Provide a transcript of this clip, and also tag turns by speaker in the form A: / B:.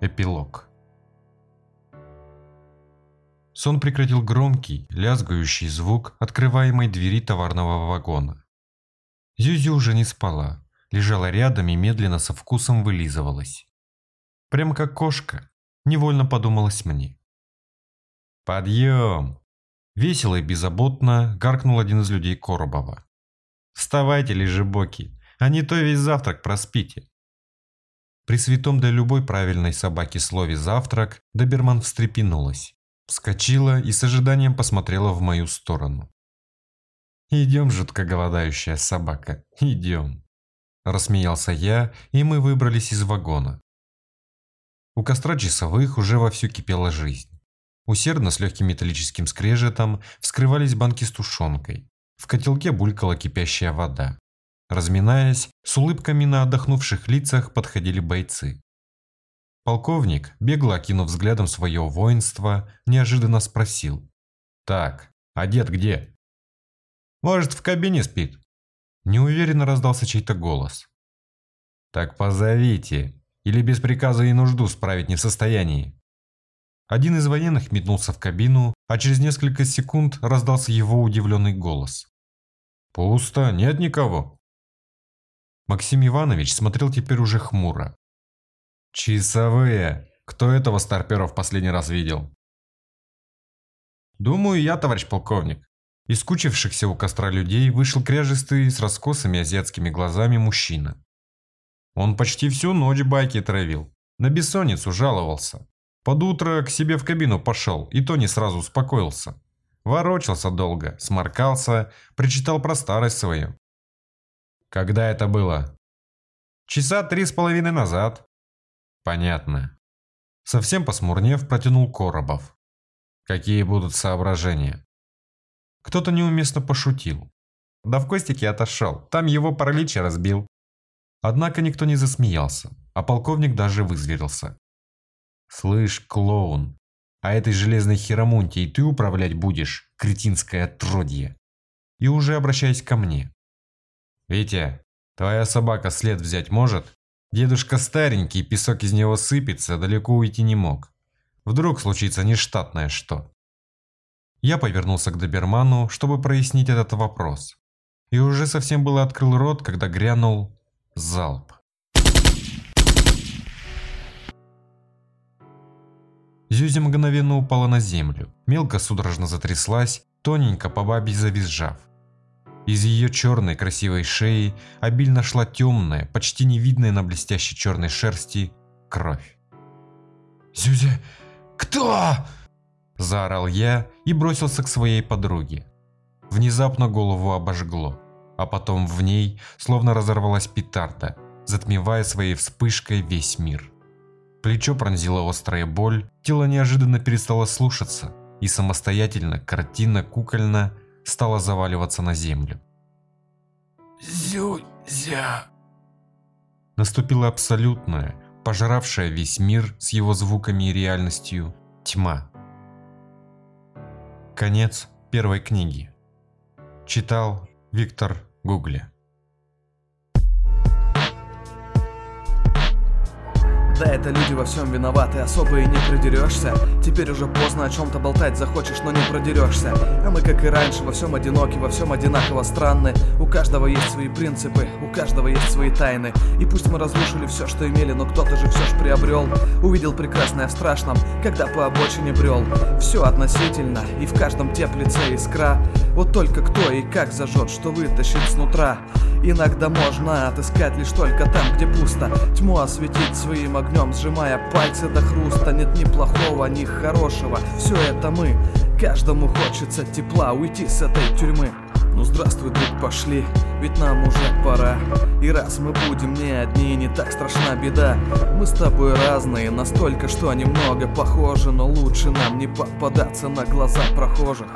A: Эпилог. Сон прекратил громкий, лязгающий звук открываемой двери товарного вагона. Зюзю уже не спала, лежала рядом и медленно со вкусом вылизывалась. Прям как кошка, невольно подумалось мне. «Подъем!» Весело и беззаботно гаркнул один из людей Коробова. «Вставайте, лежебоки, а не то весь завтрак проспите». При святом для любой правильной собаки слове «завтрак» Доберман встрепенулась, вскочила и с ожиданием посмотрела в мою сторону. «Идем, жутко голодающая собака, идем!» Рассмеялся я, и мы выбрались из вагона. У костра часовых уже вовсю кипела жизнь. Усердно с легким металлическим скрежетом вскрывались банки с тушенкой. В котелке булькала кипящая вода. Разминаясь, с улыбками на отдохнувших лицах подходили бойцы. Полковник, бегло окинув взглядом свое воинство, неожиданно спросил. «Так, а дед где?» «Может, в кабине спит?» Неуверенно раздался чей-то голос. «Так позовите, или без приказа и нужду справить не в состоянии». Один из военных метнулся в кабину, а через несколько секунд раздался его удивленный голос. «Пусто, нет никого». Максим Иванович смотрел теперь уже хмуро. «Часовые! Кто этого старпера в последний раз видел?» «Думаю, я, товарищ полковник». Из кучившихся у костра людей вышел кряжистый с раскосыми азиатскими глазами мужчина. Он почти всю ночь байки травил, на бессонницу жаловался. Под утро к себе в кабину пошел, и то не сразу успокоился. Ворочался долго, сморкался, причитал про старость свою. Когда это было? Часа три с половиной назад. Понятно. Совсем посмурнев, протянул Коробов. Какие будут соображения? Кто-то неуместно пошутил. Да в костике отошел, там его паралич разбил. Однако никто не засмеялся, а полковник даже вызверился. «Слышь, клоун, а этой железной херомунтией ты управлять будешь, кретинское отродье?» И уже обращаясь ко мне. «Витя, твоя собака след взять может? Дедушка старенький, песок из него сыпется, далеко уйти не мог. Вдруг случится нештатное что?» Я повернулся к доберману, чтобы прояснить этот вопрос. И уже совсем было открыл рот, когда грянул залп. Зюзя мгновенно упала на землю, мелко судорожно затряслась, тоненько по бабе завизжав. Из ее черной красивой шеи обильно шла темная, почти невидная на блестящей черной шерсти, кровь. «Зюзя, кто?» – заорал я и бросился к своей подруге. Внезапно голову обожгло, а потом в ней словно разорвалась петарда, затмевая своей вспышкой весь мир. Плечо пронзила острая боль, тело неожиданно перестало слушаться, и самостоятельно, картина кукольно стала заваливаться на землю. «Зюзя!» Наступила абсолютная, пожравшая весь мир с его звуками и реальностью, тьма. Конец первой книги. Читал Виктор Гугли.
B: Да, это люди во всем виноваты, особо и не придерешься Теперь уже поздно о чем-то болтать захочешь, но не продерешься. А мы, как и раньше, во всем одиноки, во всем одинаково странны. У каждого есть свои принципы, у каждого есть свои тайны. И пусть мы разрушили все, что имели, но кто-то же все ж приобрел Увидел прекрасное в страшном, когда по обочине брел Все относительно, и в каждом теплице искра. Вот только кто и как зажжет, что вытащит снутра Иногда можно отыскать лишь только там, где пусто. Тьму осветить своим огнем, сжимая пальцы до хруста. Нет ни плохого, ни хорошего, все это мы. Каждому хочется тепла, уйти с этой тюрьмы. Ну здравствуй, друг, пошли, ведь нам уже пора. И раз мы будем не одни, не так страшна беда. Мы с тобой разные, настолько, что немного похожи. Но лучше нам не попадаться на глаза прохожих